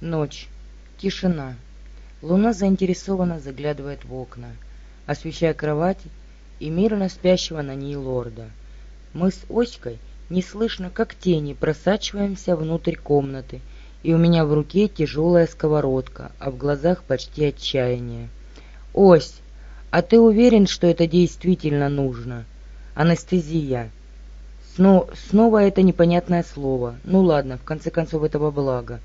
Ночь. Тишина. Луна заинтересованно заглядывает в окна, освещая кровать и мирно спящего на ней лорда. Мы с Оськой неслышно, как тени, просачиваемся внутрь комнаты, и у меня в руке тяжелая сковородка, а в глазах почти отчаяние. «Ось, а ты уверен, что это действительно нужно?» «Анестезия». Сно... Снова это непонятное слово. Ну ладно, в конце концов этого благо.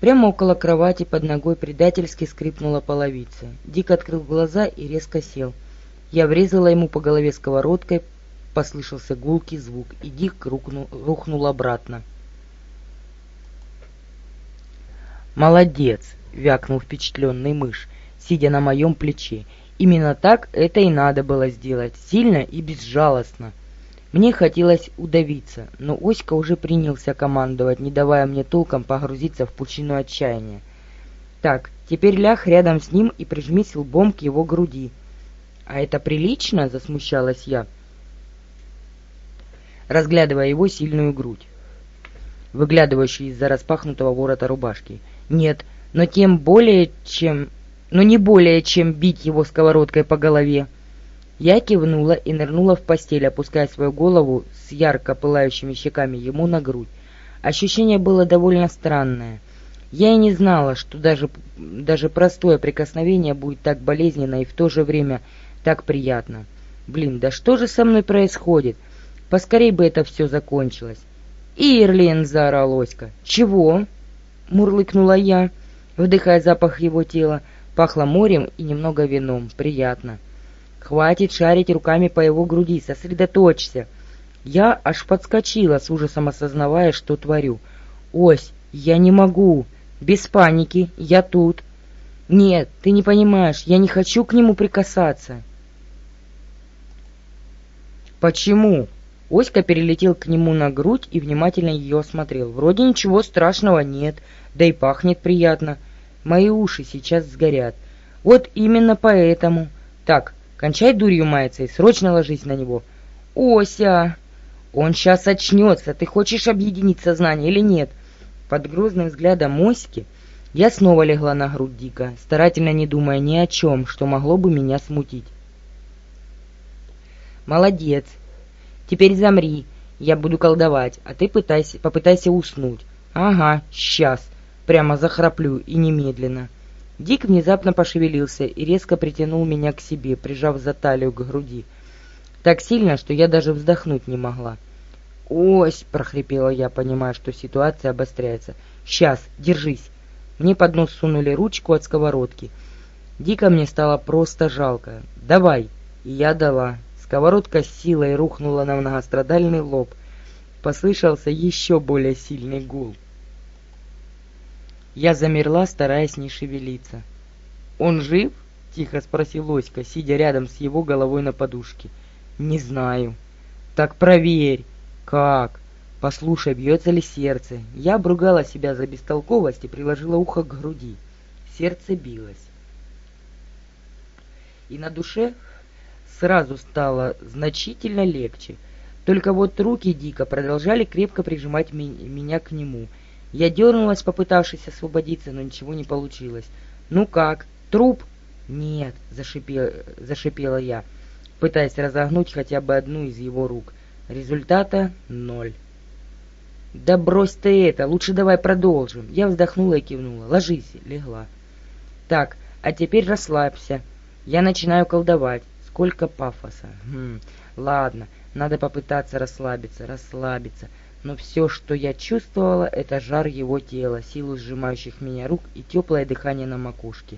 Прямо около кровати под ногой предательски скрипнула половица. Дик открыл глаза и резко сел. Я врезала ему по голове сковородкой, послышался гулкий звук, и Дик рухнул, рухнул обратно. «Молодец!» — вякнул впечатленный мышь, сидя на моем плече. «Именно так это и надо было сделать, сильно и безжалостно. Мне хотелось удавиться, но Оська уже принялся командовать, не давая мне толком погрузиться в пучину отчаяния. «Так, теперь ляг рядом с ним и прижмись лбом к его груди». «А это прилично?» — засмущалась я, разглядывая его сильную грудь, выглядывающую из-за распахнутого ворота рубашки. «Нет, но тем более, чем... но не более, чем бить его сковородкой по голове». Я кивнула и нырнула в постель, опуская свою голову с ярко пылающими щеками ему на грудь. Ощущение было довольно странное. Я и не знала, что даже, даже простое прикосновение будет так болезненно и в то же время так приятно. Блин, да что же со мной происходит? Поскорей бы это все закончилось. «Ирлин!» — заорал Оська. «Чего?» — мурлыкнула я, вдыхая запах его тела. Пахло морем и немного вином. Приятно. Хватит шарить руками по его груди, сосредоточься. Я аж подскочила, с ужасом осознавая, что творю. «Ось, я не могу. Без паники, я тут». «Нет, ты не понимаешь, я не хочу к нему прикасаться». «Почему?» Оська перелетел к нему на грудь и внимательно ее осмотрел. «Вроде ничего страшного нет, да и пахнет приятно. Мои уши сейчас сгорят. Вот именно поэтому. Так, Кончай дурью маяться и срочно ложись на него. Ося! Он сейчас очнется. Ты хочешь объединить сознание или нет? Под грозным взглядом Моськи я снова легла на грудь Дика, старательно не думая ни о чем, что могло бы меня смутить. «Молодец. Теперь замри. Я буду колдовать, а ты пытайся, попытайся уснуть. Ага, сейчас. Прямо захраплю и немедленно». Дик внезапно пошевелился и резко притянул меня к себе, прижав за талию к груди. Так сильно, что я даже вздохнуть не могла. «Ось!» — прохрипела я, понимая, что ситуация обостряется. «Сейчас, держись!» Мне под нос сунули ручку от сковородки. Дико мне стало просто жалко. «Давай!» И я дала. Сковородка с силой рухнула на многострадальный лоб. Послышался еще более сильный гул. Я замерла, стараясь не шевелиться. «Он жив?» — тихо спросил Оська, сидя рядом с его головой на подушке. «Не знаю». «Так проверь». «Как?» «Послушай, бьется ли сердце?» Я обругала себя за бестолковость и приложила ухо к груди. Сердце билось. И на душе сразу стало значительно легче. Только вот руки Дика продолжали крепко прижимать меня к нему — я дернулась, попытавшись освободиться, но ничего не получилось. «Ну как? Труп?» «Нет», — зашипела, зашипела я, пытаясь разогнуть хотя бы одну из его рук. Результата — ноль. «Да брось ты это, лучше давай продолжим». Я вздохнула и кивнула. «Ложись», — легла. «Так, а теперь расслабься. Я начинаю колдовать. Сколько пафоса. Хм, ладно, надо попытаться расслабиться, расслабиться но все, что я чувствовала, это жар его тела, силу сжимающих меня рук и теплое дыхание на макушке.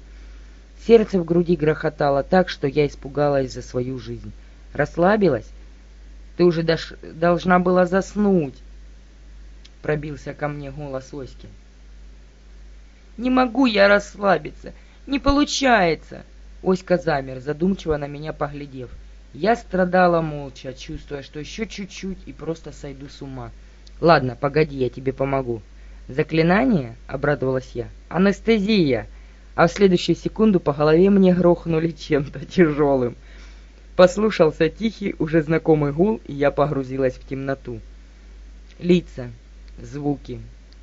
Сердце в груди грохотало так, что я испугалась за свою жизнь. Расслабилась? Ты уже дош... должна была заснуть, пробился ко мне голос Оськи. Не могу я расслабиться, не получается. Оська замер, задумчиво на меня поглядев. Я страдала молча, чувствуя, что еще чуть-чуть и просто сойду с ума. Ладно, погоди, я тебе помогу. Заклинание? Обрадовалась я. Анестезия! А в следующую секунду по голове мне грохнули чем-то тяжелым. Послушался тихий, уже знакомый гул, и я погрузилась в темноту. Лица, звуки,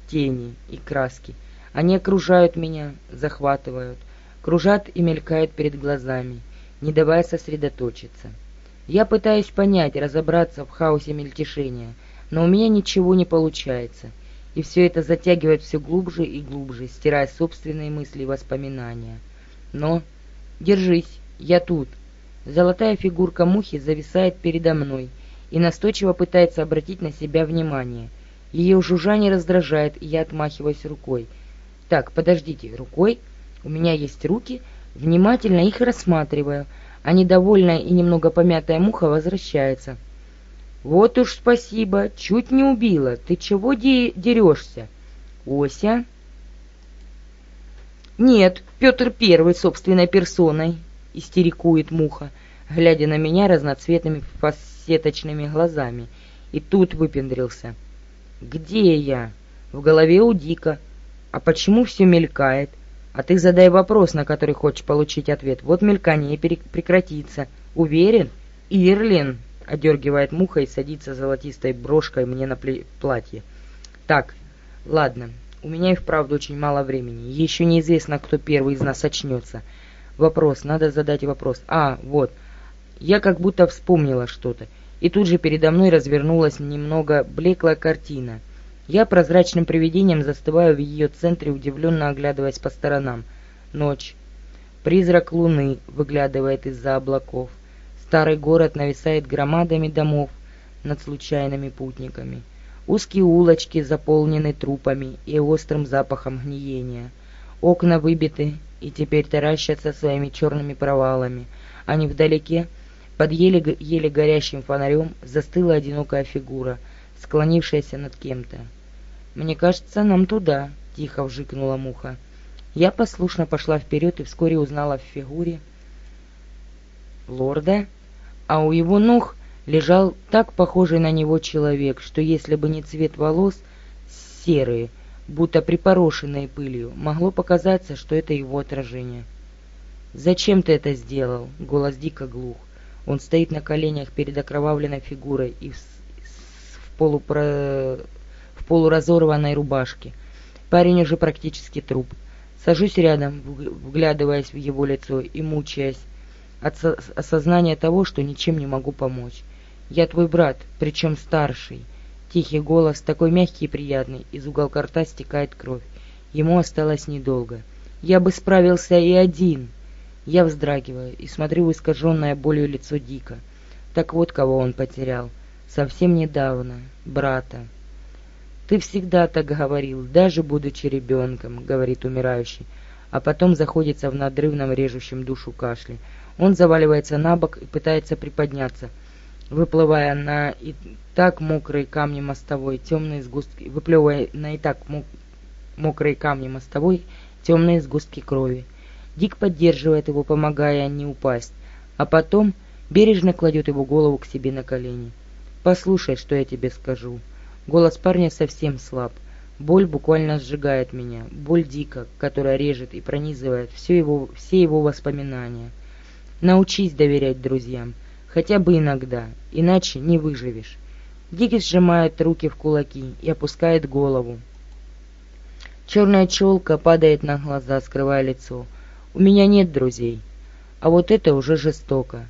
тени и краски. Они окружают меня, захватывают, кружат и мелькают перед глазами, не давая сосредоточиться. Я пытаюсь понять, разобраться в хаосе мельтешения, но у меня ничего не получается, и все это затягивает все глубже и глубже, стирая собственные мысли и воспоминания. Но... Держись, я тут. Золотая фигурка мухи зависает передо мной и настойчиво пытается обратить на себя внимание. Ее жужжание раздражает, и я отмахиваюсь рукой. Так, подождите, рукой? У меня есть руки, внимательно их рассматриваю, а недовольная и немного помятая муха возвращается. «Вот уж спасибо, чуть не убила. Ты чего де дерешься?» «Ося?» «Нет, Петр Первый собственной персоной», — истерикует муха, глядя на меня разноцветными фасеточными глазами. И тут выпендрился. «Где я?» «В голове у Дика. А почему все мелькает? А ты задай вопрос, на который хочешь получить ответ. Вот мелькание прекратится. Уверен? Ирлин!» — одергивает муха и садится золотистой брошкой мне на платье. «Так, ладно, у меня и вправду очень мало времени. Еще неизвестно, кто первый из нас очнется. Вопрос, надо задать вопрос. А, вот. Я как будто вспомнила что-то. И тут же передо мной развернулась немного блеклая картина. Я прозрачным привидением застываю в ее центре, удивленно оглядываясь по сторонам. Ночь. Призрак луны выглядывает из-за облаков. Старый город нависает громадами домов над случайными путниками. Узкие улочки заполнены трупами и острым запахом гниения. Окна выбиты и теперь таращатся своими черными провалами, а невдалеке, под еле, еле горящим фонарем, застыла одинокая фигура, склонившаяся над кем-то. «Мне кажется, нам туда», — тихо вжикнула муха. Я послушно пошла вперед и вскоре узнала в фигуре лорда, а у его ног лежал так похожий на него человек, что если бы не цвет волос, серые, будто припорошенные пылью, могло показаться, что это его отражение. «Зачем ты это сделал?» — голос дико глух. Он стоит на коленях перед окровавленной фигурой и в, в, полупро... в полуразорванной рубашке. Парень уже практически труп. Сажусь рядом, вглядываясь в его лицо и мучаясь от осознания того, что ничем не могу помочь. «Я твой брат, причем старший». Тихий голос, такой мягкий и приятный, из уголка рта стекает кровь. Ему осталось недолго. «Я бы справился и один!» Я вздрагиваю и смотрю в искаженное болью лицо Дика. Так вот кого он потерял. Совсем недавно. Брата. «Ты всегда так говорил, даже будучи ребенком», — говорит умирающий, а потом заходится в надрывном режущем душу кашле. Он заваливается на бок и пытается приподняться — выплывая на и так мокрые камни мостовой, темные сгустки, выплевывая на и так мокрые камни мостовой, темные сгустки крови. Дик поддерживает его, помогая не упасть, а потом бережно кладет его голову к себе на колени. «Послушай, что я тебе скажу». Голос парня совсем слаб. Боль буквально сжигает меня. Боль дика, которая режет и пронизывает все его, все его воспоминания. Научись доверять друзьям. Хотя бы иногда, иначе не выживешь. Дикий сжимает руки в кулаки и опускает голову. Черная челка падает на глаза, скрывая лицо. У меня нет друзей. А вот это уже жестоко.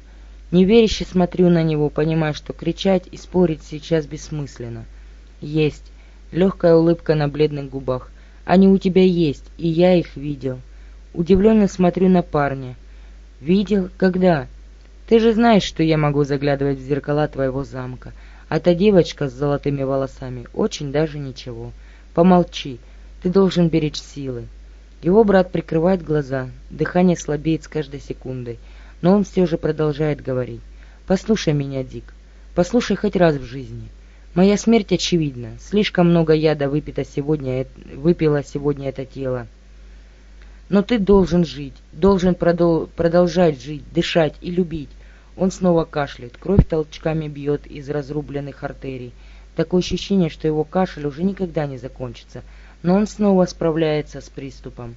Неверяще смотрю на него, понимая, что кричать и спорить сейчас бессмысленно. Есть. Легкая улыбка на бледных губах. Они у тебя есть, и я их видел. Удивленно смотрю на парня. Видел? Когда? Ты же знаешь, что я могу заглядывать в зеркала твоего замка. А та девочка с золотыми волосами очень даже ничего. Помолчи, ты должен беречь силы. Его брат прикрывает глаза, дыхание слабеет с каждой секундой, но он все же продолжает говорить. «Послушай меня, Дик, послушай хоть раз в жизни. Моя смерть очевидна, слишком много яда выпито сегодня, выпило сегодня это тело. Но ты должен жить, должен продол продолжать жить, дышать и любить. Он снова кашляет, кровь толчками бьет из разрубленных артерий. Такое ощущение, что его кашель уже никогда не закончится, но он снова справляется с приступом.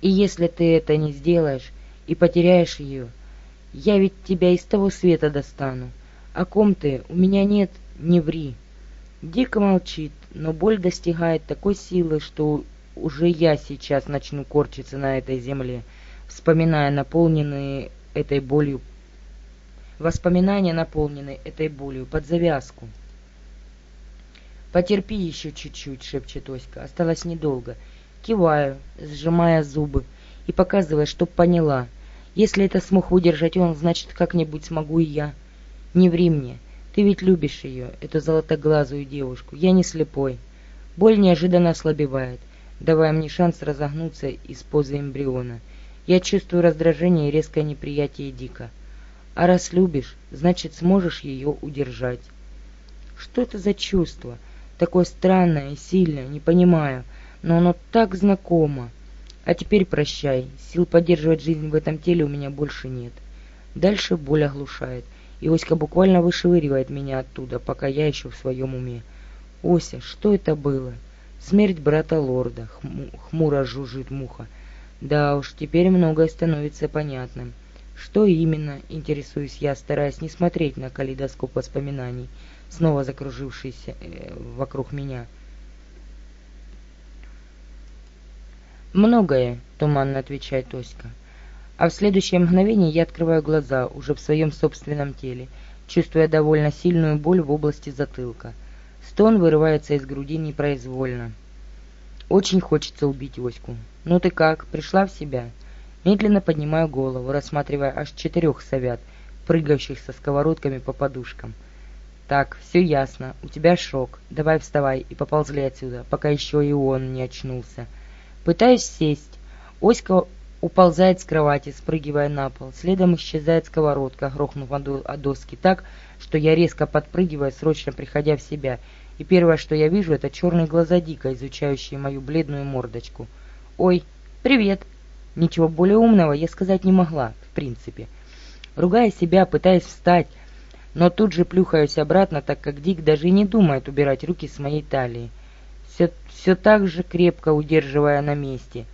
И если ты это не сделаешь и потеряешь ее, я ведь тебя из того света достану. О ком ты? У меня нет, не ври. Дико молчит, но боль достигает такой силы, что уже я сейчас начну корчиться на этой земле, вспоминая наполненные этой болью воспоминания, наполненные этой болью, под завязку. «Потерпи еще чуть-чуть», — шепчет Оська. «Осталось недолго». Киваю, сжимая зубы и показывая, чтоб поняла. Если это смог выдержать он, значит, как-нибудь смогу и я. Не ври мне. Ты ведь любишь ее, эту золотоглазую девушку. Я не слепой. Боль неожиданно ослабевает, давая мне шанс разогнуться из позы эмбриона. Я чувствую раздражение и резкое неприятие Дика. А раз любишь, значит, сможешь ее удержать. Что это за чувство? Такое странное и сильное, не понимаю, но оно так знакомо. А теперь прощай, сил поддерживать жизнь в этом теле у меня больше нет. Дальше боль оглушает, и Оська буквально вышвыривает меня оттуда, пока я еще в своем уме. Ося, что это было? Смерть брата лорда, хму хмуро жужжит муха. Да уж, теперь многое становится понятным. Что именно, интересуюсь я, стараясь не смотреть на калейдоскоп воспоминаний, снова закружившийся э, вокруг меня. «Многое», — туманно отвечает Тоська. А в следующее мгновение я открываю глаза, уже в своем собственном теле, чувствуя довольно сильную боль в области затылка. Стон вырывается из груди непроизвольно. Очень хочется убить Оську. «Ну ты как, пришла в себя?» Медленно поднимаю голову, рассматривая аж четырех совят, прыгающих со сковородками по подушкам. «Так, все ясно. У тебя шок. Давай вставай и поползли отсюда, пока еще и он не очнулся». Пытаюсь сесть. Оська уползает с кровати, спрыгивая на пол. Следом исчезает сковородка, грохнув о доски так, что я резко подпрыгиваю, срочно приходя в себя. И первое, что я вижу, это черные глаза Дика, изучающие мою бледную мордочку. «Ой, привет!» Ничего более умного я сказать не могла, в принципе. Ругая себя, пытаясь встать, но тут же плюхаюсь обратно, так как Дик даже и не думает убирать руки с моей талии. Все, все так же крепко удерживая на месте.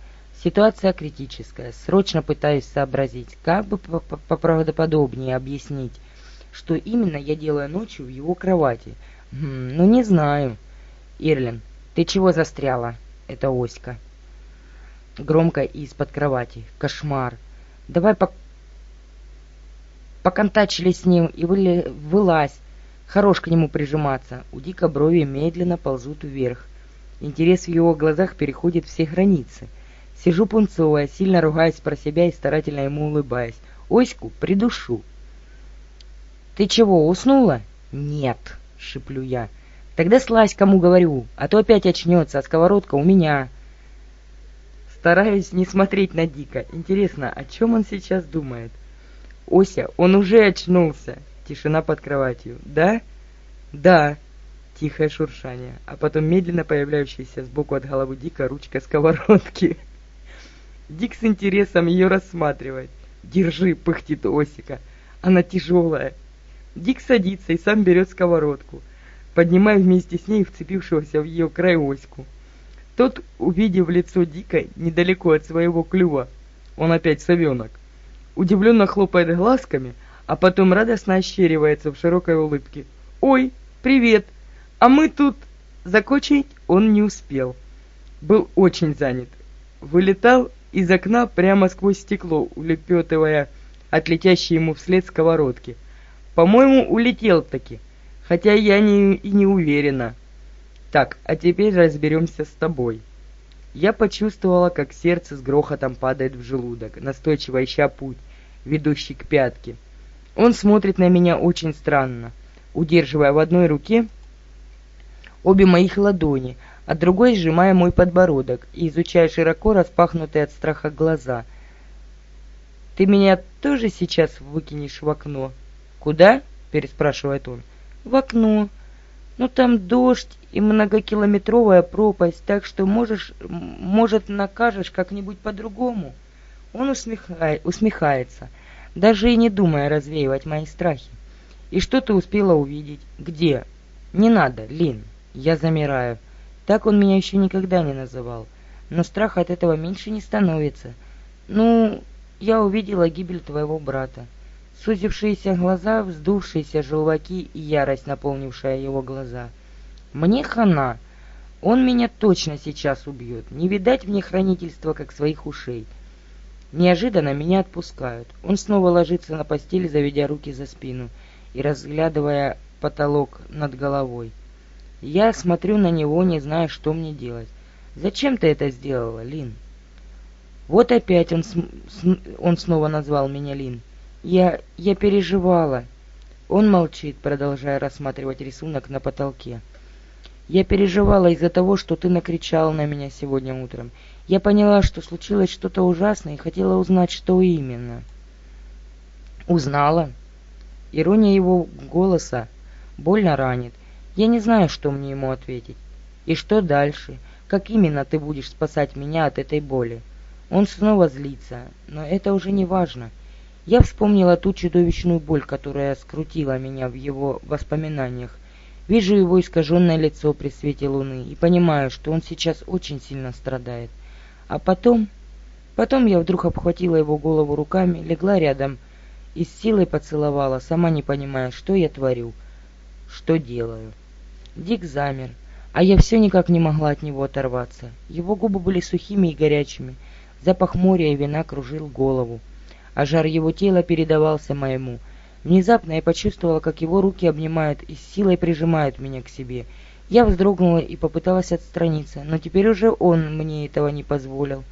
Ситуация критическая. Срочно пытаюсь сообразить, как бы поправдоподобнее объяснить, что именно я делаю ночью в его кровати. Хм, ну не знаю. Ирлин, ты чего застряла? Это Оська громко из-под кровати. Кошмар. Давай по... поконтачили с ним и выли... вылазь. Хорош к нему прижиматься. У Дика брови медленно ползут вверх. Интерес в его глазах переходит все границы. Сижу пунцовая, сильно ругаясь про себя и старательно ему улыбаясь. Оську придушу. «Ты чего, уснула?» «Нет», — шиплю я. «Тогда слазь, кому говорю, а то опять очнется, а сковородка у меня». Стараюсь не смотреть на Дика. Интересно, о чем он сейчас думает? Ося, он уже очнулся. Тишина под кроватью. Да? Да. Тихое шуршание, а потом медленно появляющаяся сбоку от головы Дика ручка сковородки. Дик с интересом ее рассматривает. «Держи!» — пыхтит Осика. «Она тяжелая!» Дик садится и сам берет сковородку, поднимая вместе с ней вцепившегося в ее край Оську. Тот, увидев лицо Дика недалеко от своего клюва, он опять совенок, удивленно хлопает глазками, а потом радостно ощеривается в широкой улыбке. «Ой, привет! А мы тут...» Закончить он не успел. Был очень занят. Вылетал из окна прямо сквозь стекло, улепетывая от летящей ему вслед сковородки. По-моему, улетел-таки, хотя я не, и не уверена. Так, а теперь разберемся с тобой. Я почувствовала, как сердце с грохотом падает в желудок, настойчиво ища путь, ведущий к пятке. Он смотрит на меня очень странно, удерживая в одной руке обе моих ладони, а другой сжимая мой подбородок и изучая широко распахнутые от страха глаза. «Ты меня тоже сейчас выкинешь в окно?» «Куда?» — переспрашивает он. «В окно», ну там дождь и многокилометровая пропасть, так что можешь, может, накажешь как-нибудь по-другому. Он усмехай, усмехается, даже и не думая развеивать мои страхи. И что ты успела увидеть? Где? Не надо, Лин. Я замираю. Так он меня еще никогда не называл. Но страх от этого меньше не становится. Ну, я увидела гибель твоего брата. Сузившиеся глаза, вздувшиеся желваки и ярость, наполнившая его глаза. «Мне хана!» Он меня точно сейчас убьет. Не видать мне хранительства, как своих ушей. Неожиданно меня отпускают. Он снова ложится на постели, заведя руки за спину и разглядывая потолок над головой. Я смотрю на него, не зная, что мне делать. «Зачем ты это сделала, Лин?» Вот опять он, он снова назвал меня Лин. «Я... я переживала». Он молчит, продолжая рассматривать рисунок на потолке. «Я переживала из-за того, что ты накричал на меня сегодня утром. Я поняла, что случилось что-то ужасное и хотела узнать, что именно». «Узнала?» Ирония его голоса больно ранит. Я не знаю, что мне ему ответить. И что дальше? Как именно ты будешь спасать меня от этой боли? Он снова злится, но это уже не важно. Я вспомнила ту чудовищную боль, которая скрутила меня в его воспоминаниях. Вижу его искаженное лицо при свете луны и понимаю, что он сейчас очень сильно страдает. А потом... Потом я вдруг обхватила его голову руками, легла рядом и с силой поцеловала, сама не понимая, что я творю, что делаю. Дик замер, а я все никак не могла от него оторваться. Его губы были сухими и горячими, запах моря и вина кружил голову, а жар его тела передавался моему. Внезапно я почувствовала, как его руки обнимают и силой прижимают меня к себе. Я вздрогнула и попыталась отстраниться, но теперь уже он мне этого не позволил.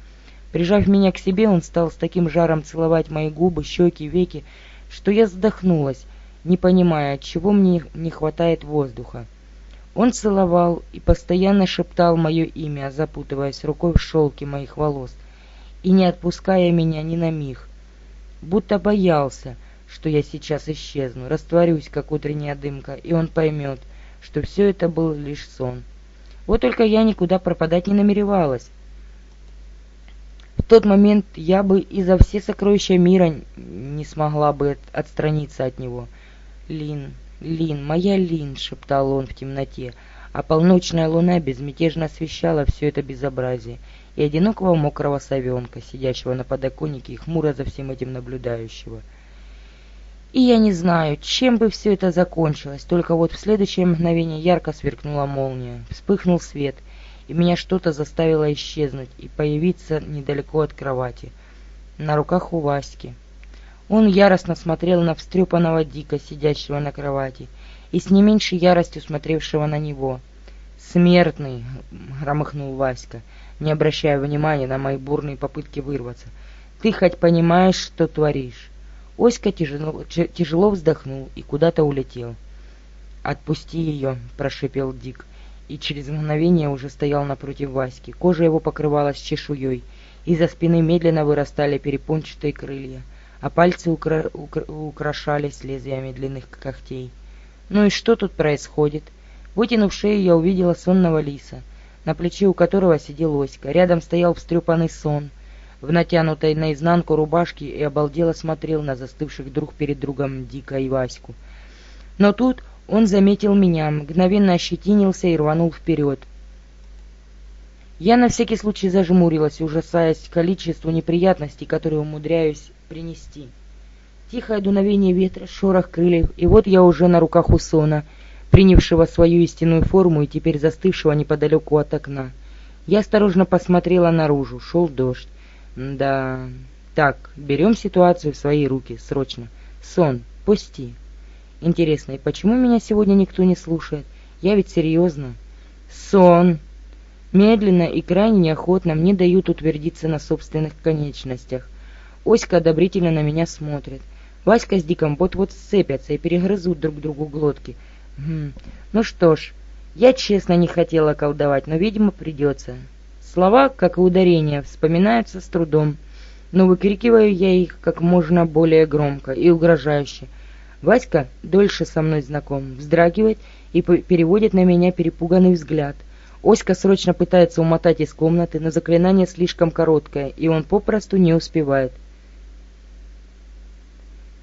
Прижав меня к себе, он стал с таким жаром целовать мои губы, щеки, веки, что я задохнулась, не понимая, от чего мне не хватает воздуха. Он целовал и постоянно шептал мое имя, запутываясь рукой в шелке моих волос и не отпуская меня ни на миг, будто боялся, что я сейчас исчезну, растворюсь, как утренняя дымка, и он поймет, что все это был лишь сон. Вот только я никуда пропадать не намеревалась. В тот момент я бы и за все сокровища мира не смогла бы отстраниться от него. Лин, Лин, моя Лин, шептал он в темноте, а полночная луна безмятежно освещала все это безобразие и одинокого мокрого совенка, сидящего на подоконнике и хмуро за всем этим наблюдающего. И я не знаю, чем бы все это закончилось, только вот в следующее мгновение ярко сверкнула молния, вспыхнул свет, и меня что-то заставило исчезнуть и появиться недалеко от кровати, на руках у Васьки. Он яростно смотрел на встрепанного Дика, сидящего на кровати, и с не меньшей яростью смотревшего на него. «Смертный!» — громыхнул Васька, не обращая внимания на мои бурные попытки вырваться. «Ты хоть понимаешь, что творишь?» Оська тяжело, тяжело вздохнул и куда-то улетел. «Отпусти ее!» — прошипел Дик, и через мгновение уже стоял напротив Васьки. Кожа его покрывалась чешуей, из-за спины медленно вырастали перепончатые крылья, а пальцы укра укра украшались лезвиями длинных когтей. «Ну и что тут происходит?» Вытянув шею, я увидела сонного лиса, на плече у которого сидел Оська. Рядом стоял встрепанный сон — в натянутой наизнанку рубашке и обалдело смотрел на застывших друг перед другом Дика и Ваську. Но тут он заметил меня, мгновенно ощетинился и рванул вперед. Я на всякий случай зажмурилась, ужасаясь количеству неприятностей, которые умудряюсь принести. Тихое дуновение ветра, шорох крыльев, и вот я уже на руках у Сона, принявшего свою истинную форму и теперь застывшего неподалеку от окна. Я осторожно посмотрела наружу, шел дождь. Да. Так, берем ситуацию в свои руки, срочно. Сон, пусти. Интересно, и почему меня сегодня никто не слушает? Я ведь серьезно. Сон. Медленно и крайне неохотно мне дают утвердиться на собственных конечностях. Оська одобрительно на меня смотрит. Васька с Диком вот-вот сцепятся и перегрызут друг другу глотки. Хм. Ну что ж, я честно не хотела колдовать, но, видимо, придется. Слова, как и ударения, вспоминаются с трудом, но выкрикиваю я их как можно более громко и угрожающе. Васька, дольше со мной знаком, вздрагивает и переводит на меня перепуганный взгляд. Оська срочно пытается умотать из комнаты, но заклинание слишком короткое, и он попросту не успевает.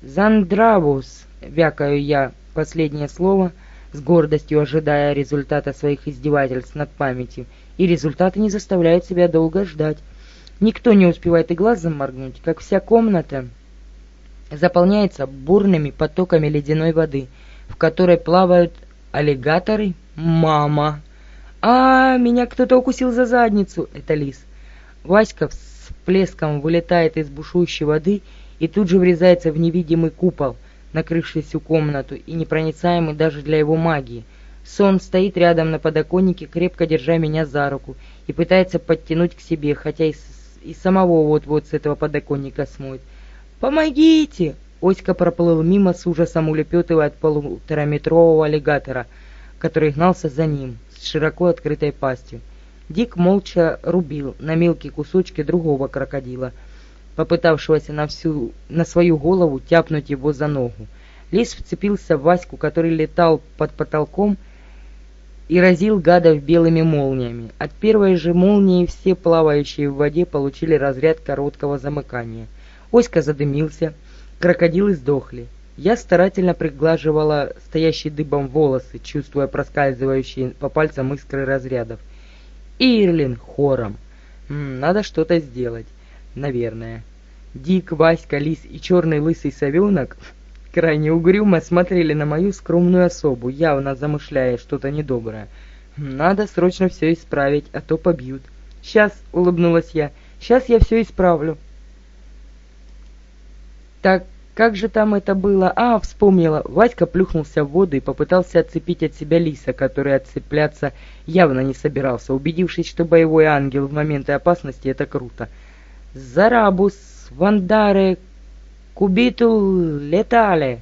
«Зандравус!» — вякаю я последнее слово, с гордостью ожидая результата своих издевательств над памятью, и результаты не заставляют себя долго ждать. Никто не успевает и глазом моргнуть, как вся комната заполняется бурными потоками ледяной воды, в которой плавают аллигаторы. Мама! а меня кто-то укусил за задницу!» Это лис. Васька с плеском вылетает из бушующей воды и тут же врезается в невидимый купол, накрывший всю комнату и непроницаемый даже для его магии. Сон стоит рядом на подоконнике, крепко держа меня за руку, и пытается подтянуть к себе, хотя и, с, и самого вот-вот с этого подоконника смоет. «Помогите!» Оська проплыл мимо с ужасом улепетывая от полутораметрового аллигатора, который гнался за ним с широко открытой пастью. Дик молча рубил на мелкие кусочки другого крокодила, попытавшегося на, всю, на свою голову тяпнуть его за ногу. Лис вцепился в Ваську, который летал под потолком, и разил гадов белыми молниями. От первой же молнии все плавающие в воде получили разряд короткого замыкания. Оська задымился, крокодилы сдохли. Я старательно приглаживала стоящие дыбом волосы, чувствуя проскальзывающие по пальцам искры разрядов. Ирлин хором. Надо что-то сделать. Наверное. Дик, Васька, Лис и черный лысый совенок крайне угрюмо смотрели на мою скромную особу, явно замышляя что-то недоброе. Надо срочно все исправить, а то побьют. «Сейчас», — улыбнулась я, — «сейчас я все исправлю». Так как же там это было? А, вспомнила. Васька плюхнулся в воду и попытался отцепить от себя лиса, который отцепляться явно не собирался, убедившись, что боевой ангел в моменты опасности — это круто. «Зарабус, вандаре, кубитул, летале!»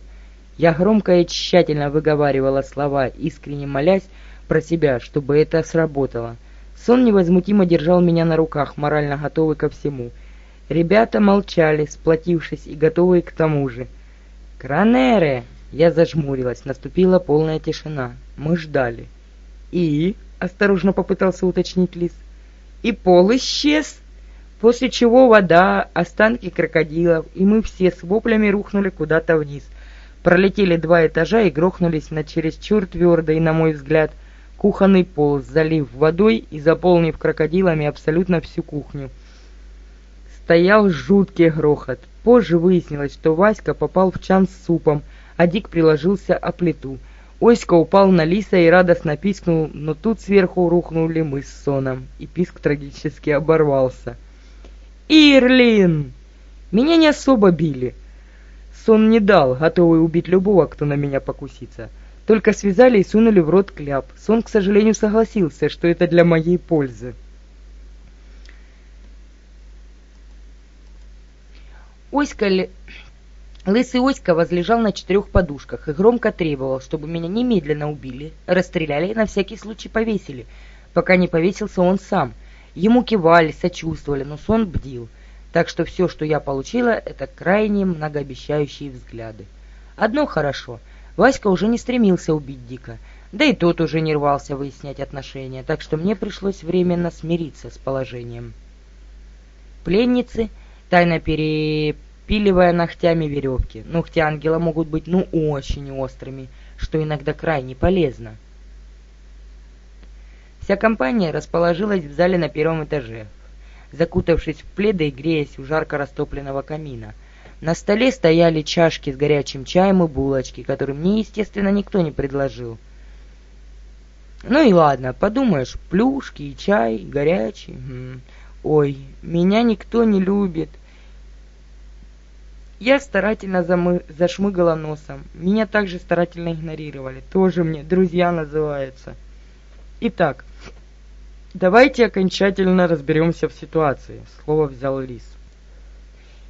Я громко и тщательно выговаривала слова, искренне молясь про себя, чтобы это сработало. Сон невозмутимо держал меня на руках, морально готовый ко всему — Ребята молчали, сплотившись и готовые к тому же. «Кранере!» Я зажмурилась, наступила полная тишина. Мы ждали. «И?» — осторожно попытался уточнить лис. «И пол исчез!» После чего вода, останки крокодилов, и мы все с воплями рухнули куда-то вниз. Пролетели два этажа и грохнулись на чересчур твердый, на мой взгляд, кухонный пол, залив водой и заполнив крокодилами абсолютно всю кухню стоял жуткий грохот. Позже выяснилось, что Васька попал в чан с супом, а Дик приложился о плиту. Оська упал на лиса и радостно пискнул, но тут сверху рухнули мы с Соном, и писк трагически оборвался. «Ирлин!» Меня не особо били. Сон не дал, готовый убить любого, кто на меня покусится. Только связали и сунули в рот кляп. Сон, к сожалению, согласился, что это для моей пользы. Оська. Лысый Оська возлежал на четырех подушках и громко требовал, чтобы меня немедленно убили, расстреляли и на всякий случай повесили, пока не повесился он сам. Ему кивали, сочувствовали, но сон бдил. Так что все, что я получила, это крайне многообещающие взгляды. Одно хорошо. Васька уже не стремился убить Дика, да и тот уже не рвался выяснять отношения, так что мне пришлось временно смириться с положением. Пленницы тайно перепиливая ногтями веревки. Ногти ангела могут быть ну очень острыми, что иногда крайне полезно. Вся компания расположилась в зале на первом этаже, закутавшись в пледы и греясь у жарко растопленного камина. На столе стояли чашки с горячим чаем и булочки, которые мне, естественно, никто не предложил. Ну и ладно, подумаешь, плюшки и чай горячий. Ой, меня никто не любит. Я старательно замы... зашмыгала носом. Меня также старательно игнорировали. Тоже мне друзья называются. Итак, давайте окончательно разберемся в ситуации. Слово взял Лис.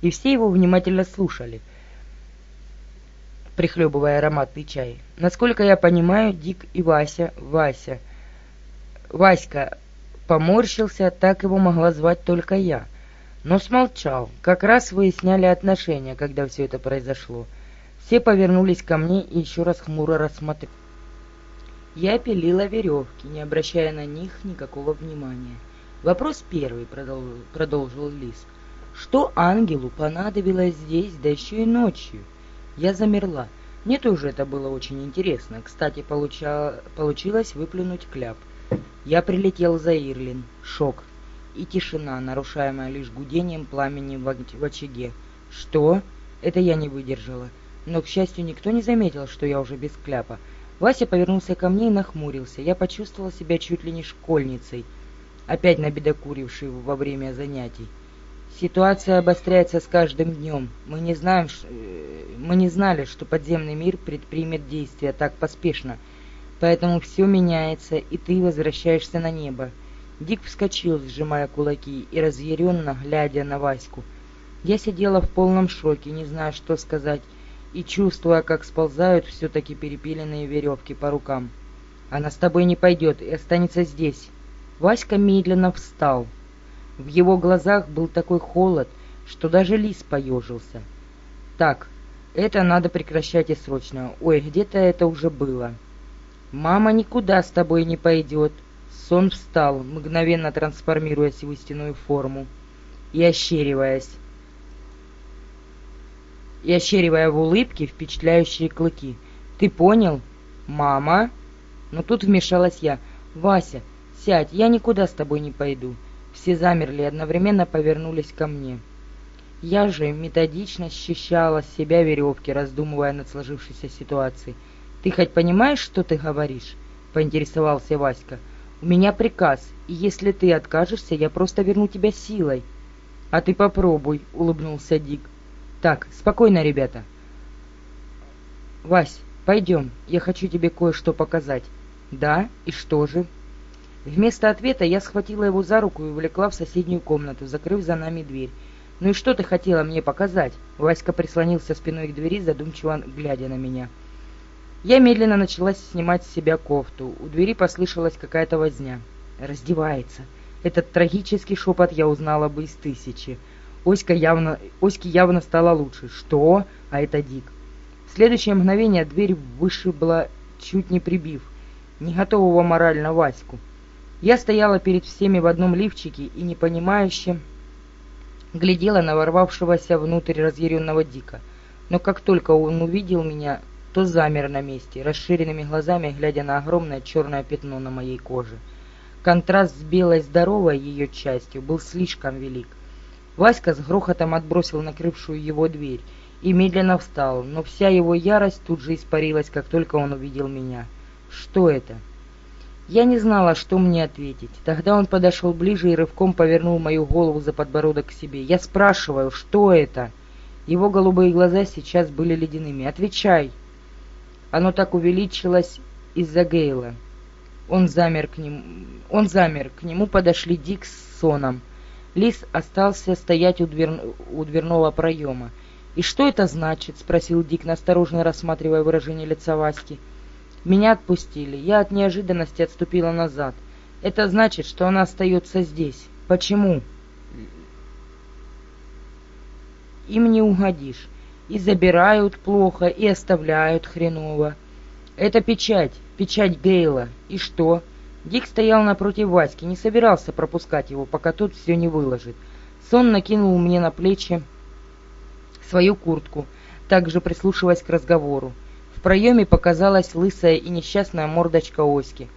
И все его внимательно слушали, прихлебывая ароматный чай. Насколько я понимаю, Дик и Вася, Вася, Васька поморщился, так его могла звать только я но смолчал. Как раз выясняли отношения, когда все это произошло. Все повернулись ко мне и еще раз хмуро рассмотрели. Я пилила веревки, не обращая на них никакого внимания. Вопрос первый, продол продолжил Лис. Что ангелу понадобилось здесь, да еще и ночью? Я замерла. Мне тоже это было очень интересно. Кстати, получа... получилось выплюнуть кляп. Я прилетел за Ирлин. Шок и тишина, нарушаемая лишь гудением пламени в очаге. «Что?» Это я не выдержала. Но, к счастью, никто не заметил, что я уже без кляпа. Вася повернулся ко мне и нахмурился. Я почувствовала себя чуть ли не школьницей, опять набедокурившей во время занятий. Ситуация обостряется с каждым днем. Мы не знаем, э, мы не знали, что подземный мир предпримет действия так поспешно. Поэтому все меняется, и ты возвращаешься на небо. Дик вскочил, сжимая кулаки и разъяренно глядя на Ваську. Я сидела в полном шоке, не зная, что сказать, и чувствуя, как сползают все-таки перепиленные веревки по рукам. Она с тобой не пойдет и останется здесь. Васька медленно встал. В его глазах был такой холод, что даже лис поежился. Так, это надо прекращать и срочно. Ой, где-то это уже было. Мама никуда с тобой не пойдет. Сон встал, мгновенно трансформируясь в истинную форму и ощериваясь. И ощеривая в улыбке впечатляющие клыки. «Ты понял? Мама?» Но тут вмешалась я. «Вася, сядь, я никуда с тобой не пойду. Все замерли и одновременно повернулись ко мне. Я же методично счищала с себя веревки, раздумывая над сложившейся ситуацией. «Ты хоть понимаешь, что ты говоришь?» — поинтересовался Васька. «У меня приказ, и если ты откажешься, я просто верну тебя силой». «А ты попробуй», — улыбнулся Дик. «Так, спокойно, ребята». «Вась, пойдем, я хочу тебе кое-что показать». «Да? И что же?» Вместо ответа я схватила его за руку и увлекла в соседнюю комнату, закрыв за нами дверь. «Ну и что ты хотела мне показать?» Васька прислонился спиной к двери, задумчиво глядя на меня. Я медленно начала снимать с себя кофту. У двери послышалась какая-то возня. «Раздевается». Этот трагический шепот я узнала бы из тысячи. Оська явно, Оське явно стало лучше. «Что?» А это Дик. В следующее мгновение дверь вышибла, чуть не прибив, не готового морально Ваську. Я стояла перед всеми в одном лифчике и непонимающе глядела на ворвавшегося внутрь разъяренного Дика. Но как только он увидел меня, то замер на месте, расширенными глазами глядя на огромное черное пятно на моей коже. Контраст с белой здоровой ее частью был слишком велик. Васька с грохотом отбросил накрывшую его дверь и медленно встал, но вся его ярость тут же испарилась, как только он увидел меня. «Что это?» Я не знала, что мне ответить. Тогда он подошел ближе и рывком повернул мою голову за подбородок к себе. Я спрашиваю, что это? Его голубые глаза сейчас были ледяными. Отвечай. Оно так увеличилось из-за Гейла. Он замер к нему. Он замер. К нему подошли Дик с Соном. Лис остался стоять у, двер... у дверного проема. «И что это значит?» — спросил Дик, настороженно рассматривая выражение лица Васьки. Меня отпустили. Я от неожиданности отступила назад. Это значит, что она остается здесь. Почему? Им не угодишь. И забирают плохо, и оставляют хреново. Это печать, печать Гейла. И что? Дик стоял напротив Васьки, не собирался пропускать его, пока тот все не выложит. Сон накинул мне на плечи свою куртку, также прислушиваясь к разговору проеме показалась лысая и несчастная мордочка Оськи.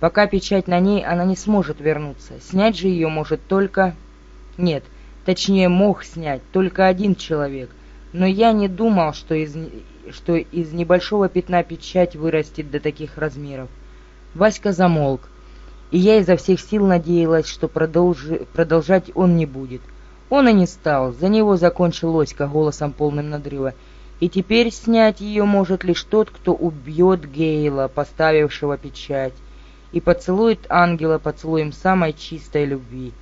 Пока печать на ней, она не сможет вернуться. Снять же ее может только... Нет, точнее мог снять только один человек. Но я не думал, что из, что из небольшого пятна печать вырастет до таких размеров. Васька замолк, и я изо всех сил надеялась, что продолжи, продолжать он не будет. Он и не стал, за него закончил Оська голосом полным надрыва и теперь снять ее может лишь тот, кто убьет Гейла, поставившего печать, и поцелует ангела поцелуем самой чистой любви.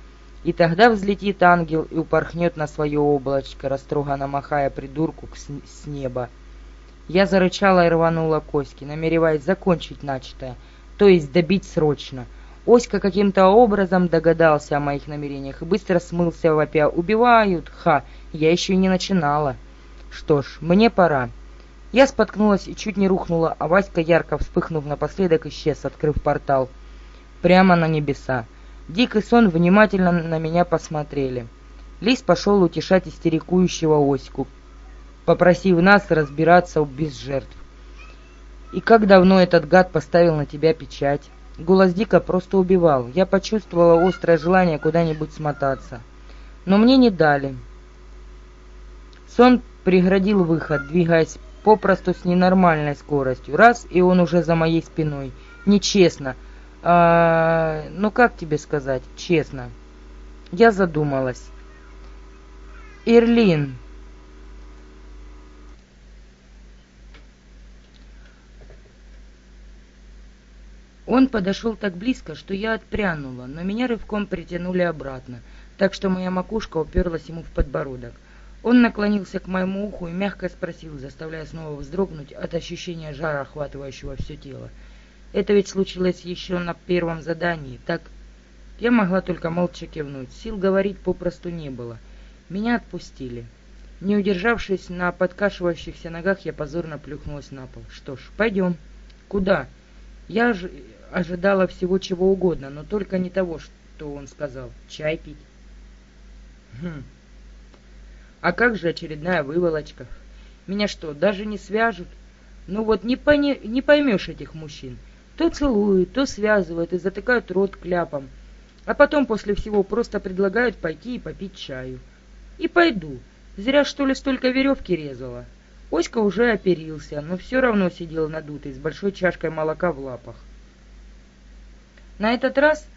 И тогда взлетит ангел и упорхнет на свое облачко, растроганно махая придурку с неба. Я зарычала и рванула к Оське, намереваясь закончить начатое, то есть добить срочно. Оська каким-то образом догадался о моих намерениях и быстро смылся вопя «Убивают! Ха! Я еще и не начинала!» Что ж, мне пора. Я споткнулась и чуть не рухнула, а Васька, ярко вспыхнув напоследок, исчез, открыв портал. Прямо на небеса. Дик и Сон внимательно на меня посмотрели. Лис пошел утешать истерикующего Оську, попросив нас разбираться без жертв. «И как давно этот гад поставил на тебя печать?» Голос Дика просто убивал. Я почувствовала острое желание куда-нибудь смотаться. Но мне не дали. Сон преградил выход, двигаясь попросту с ненормальной скоростью. Раз, и он уже за моей спиной. Нечестно. А, ну как тебе сказать, честно. Я задумалась. Ирлин. Он подошел так близко, что я отпрянула, но меня рывком притянули обратно, так что моя макушка уперлась ему в подбородок. Он наклонился к моему уху и мягко спросил, заставляя снова вздрогнуть от ощущения жара, охватывающего все тело. Это ведь случилось еще на первом задании, так... Я могла только молча кивнуть, сил говорить попросту не было. Меня отпустили. Не удержавшись на подкашивающихся ногах, я позорно плюхнулась на пол. Что ж, пойдем. Куда? Я ж... ожидала всего чего угодно, но только не того, что он сказал. Чай пить. Хм. А как же очередная выволочка? Меня что, даже не свяжут? Ну вот не, пони... не поймешь этих мужчин. То целуют, то связывают и затыкают рот кляпом. А потом после всего просто предлагают пойти и попить чаю. И пойду. Зря, что ли, столько веревки резала. Оська уже оперился, но все равно сидел надутый, с большой чашкой молока в лапах. На этот раз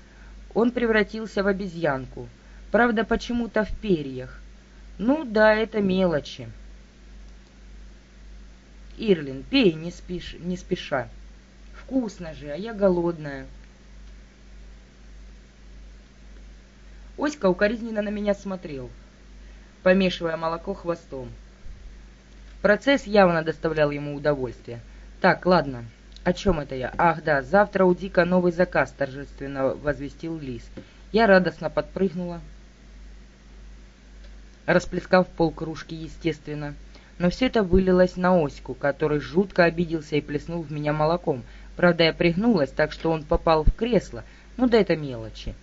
он превратился в обезьянку. Правда, почему-то в перьях. Ну да, это мелочи. Ирлин, пей, не, спиш, не спеша. Вкусно же, а я голодная. Оська укоризненно на меня смотрел, помешивая молоко хвостом. Процесс явно доставлял ему удовольствие. Так, ладно, о чем это я? Ах да, завтра у Дика новый заказ, торжественно возвестил Лис. Я радостно подпрыгнула, расплескав пол кружки, естественно. Но все это вылилось на Оську, который жутко обиделся и плеснул в меня молоком. Правда, я пригнулась, так что он попал в кресло. Ну да это мелочи.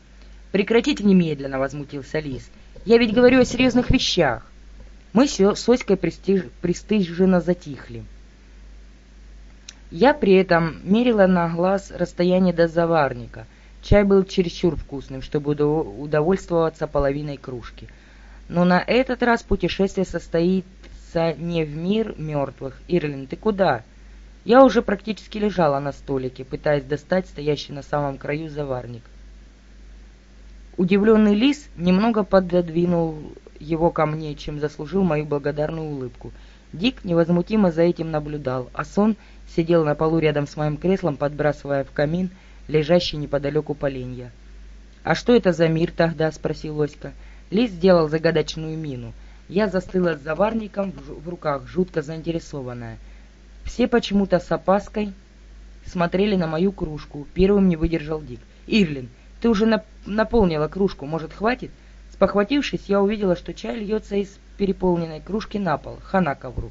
«Прекратите немедленно!» — возмутился Лис. «Я ведь говорю о серьезных вещах!» Мы с Оськой пристиж... пристыженно затихли. Я при этом мерила на глаз расстояние до заварника. Чай был чересчур вкусным, чтобы удовольствоваться половиной кружки. Но на этот раз путешествие состоится не в мир мертвых. Ирлин, ты куда? Я уже практически лежала на столике, пытаясь достать стоящий на самом краю заварник. Удивленный лис немного пододвинул его ко мне, чем заслужил мою благодарную улыбку. Дик невозмутимо за этим наблюдал, а Сон сидел на полу рядом с моим креслом, подбрасывая в камин лежащий неподалеку поленья. «А что это за мир тогда?» — спросил Оська. Лис сделал загадочную мину. Я застыла с заварником в руках, жутко заинтересованная. Все почему-то с опаской смотрели на мою кружку. Первым не выдержал Дик. «Ирлин, ты уже нап наполнила кружку, может, хватит?» Спохватившись, я увидела, что чай льется из переполненной кружки на пол, хана ковру.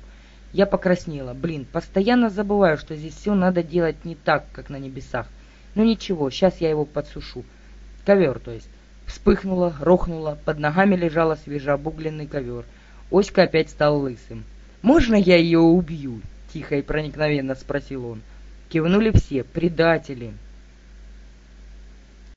Я покраснела. Блин, постоянно забываю, что здесь все надо делать не так, как на небесах. Ну ничего, сейчас я его подсушу. Ковер, то есть. Вспыхнула, рохнула, под ногами лежал свежеобугленный ковер. Оська опять стал лысым. «Можно я ее убью?» — тихо и проникновенно спросил он. Кивнули все. «Предатели!»